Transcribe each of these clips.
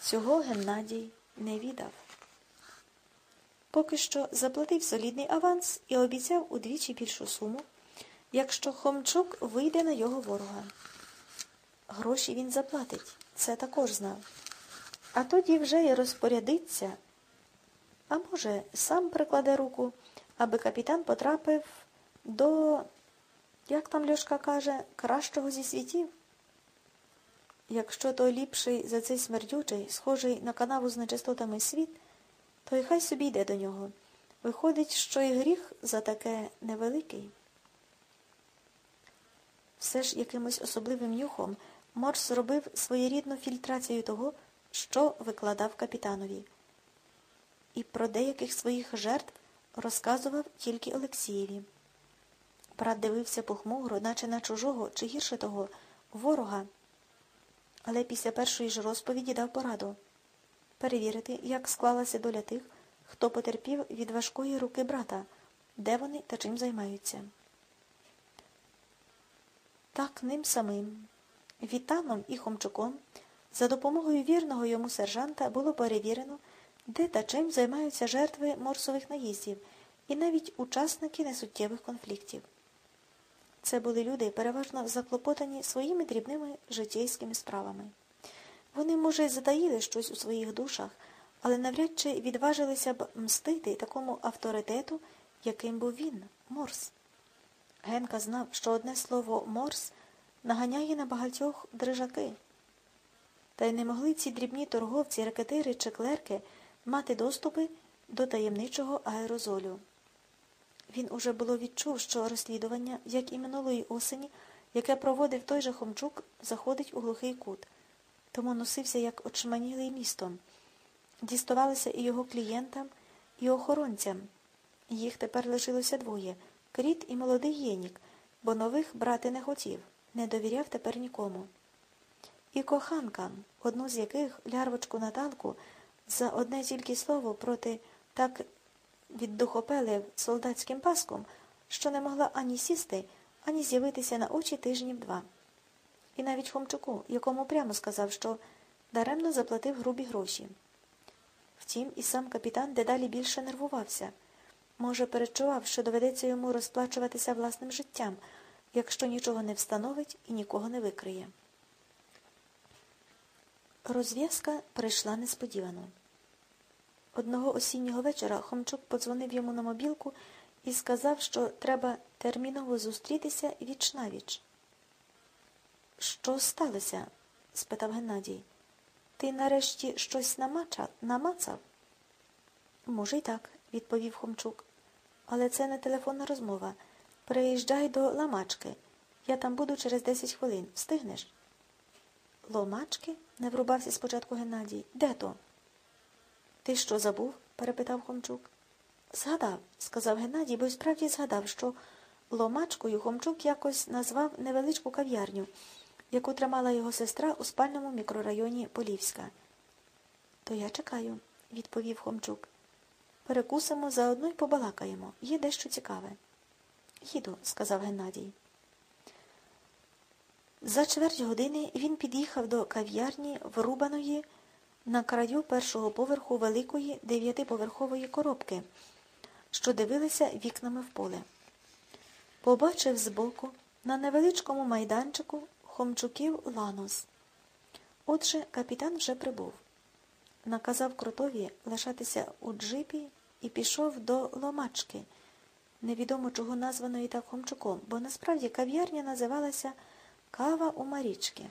Цього Геннадій не віддав. Поки що заплатив солідний аванс і обіцяв удвічі більшу суму, якщо Хомчук вийде на його ворога. Гроші він заплатить, це також знав. А тоді вже й розпорядиться, а може, сам прикладе руку, аби капітан потрапив до, як там Льошка каже, кращого зі світів. Якщо той ліпший за цей смердючий, схожий на канаву з нечистотами світ, то й хай собі йде до нього. Виходить, що і гріх за таке невеликий. Все ж якимось особливим нюхом Морс зробив своєрідну фільтрацію того, що викладав капітанові. І про деяких своїх жертв розказував тільки Олексієві. Брат дивився похмуро, наче на чужого, чи гірше того, ворога. Але після першої ж розповіді дав пораду перевірити, як склалася доля тих, хто потерпів від важкої руки брата, де вони та чим займаються. Так ним самим, Вітаном і Хомчуком, за допомогою вірного йому сержанта було перевірено, де та чим займаються жертви морсових наїздів і навіть учасники несуттєвих конфліктів. Це були люди, переважно заклопотані своїми дрібними житейськими справами. Вони, може, затаїли щось у своїх душах, але навряд чи відважилися б мстити такому авторитету, яким був він, Морс. Генка знав, що одне слово Морс наганяє на багатьох дрижаки. Та й не могли ці дрібні торговці, ракетири чи клерки мати доступи до таємничого аерозолю. Він уже було відчув, що розслідування, як і минулої осені, яке проводив той же Хомчук, заходить у глухий кут, тому носився як очманілий містом. Діставалися і його клієнтам, і охоронцям. Їх тепер лишилося двоє кріт і молодий єнік, бо нових брати не хотів, не довіряв тепер нікому. І коханкам, одну з яких лярвочку Наталку, за одне тільки слово проти так віддухопелив солдатським паском, що не могла ані сісти, ані з'явитися на очі тижнів два. І навіть Хомчуку, якому прямо сказав, що даремно заплатив грубі гроші. Втім, і сам капітан дедалі більше нервувався. Може, перечував, що доведеться йому розплачуватися власним життям, якщо нічого не встановить і нікого не викриє. Розв'язка прийшла несподівано. Одного осіннього вечора Хомчук подзвонив йому на мобілку і сказав, що треба терміново зустрітися віч навіч. Що сталося? спитав Геннадій. Ти нарешті щось намача... намацав? Може, й так, відповів Хомчук. Але це не телефонна розмова. Приїжджай до Ламачки. Я там буду через десять хвилин. Встигнеш? Ломачки? не врубався спочатку Геннадій. Де то? Ти що забув? перепитав Хомчук. Згадав, сказав Геннадій, бо й справді згадав, що ломачкою Хомчук якось назвав невеличку кав'ярню, яку тримала його сестра у спальному мікрорайоні Полівська. То я чекаю, відповів Хомчук. Перекусимо, заодно й побалакаємо. Є дещо цікаве. Їду, сказав Геннадій. За чверть години він під'їхав до кав'ярні врубаної на краю першого поверху великої дев'ятиповерхової коробки, що дивилися вікнами в поле. Побачив збоку на невеличкому майданчику хомчуків ланос. Отже, капітан вже прибув. Наказав кротові лишатися у джипі і пішов до ломачки, невідомо чого названої так хомчуком, бо насправді кав'ярня називалася Кава у Марічки.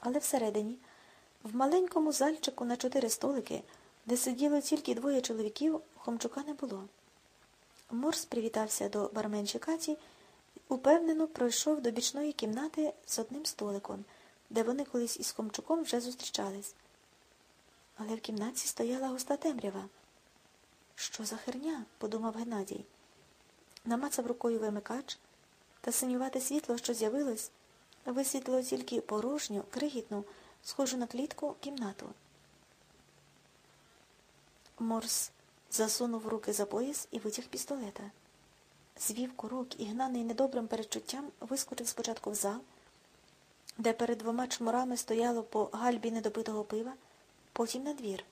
Але всередині в маленькому зальчику на чотири столики, де сиділо тільки двоє чоловіків, Хомчука не було. Морс привітався до барменчі Каті упевнено пройшов до бічної кімнати з одним столиком, де вони колись із Хомчуком вже зустрічались. Але в кімнаті стояла густа темрява. Що за херня? подумав Геннадій. Намацав рукою вимикач, та синювате світло, що з'явилось, висвітлило тільки порожню, крихітну, схожу на клітку кімнату. Морс засунув руки за пояс і витяг пістолета. Звів курок і, гнаний недобрим перечуттям, вискочив спочатку в зал, де перед двома чмурами стояло по гальбі недопитого пива, потім на двір.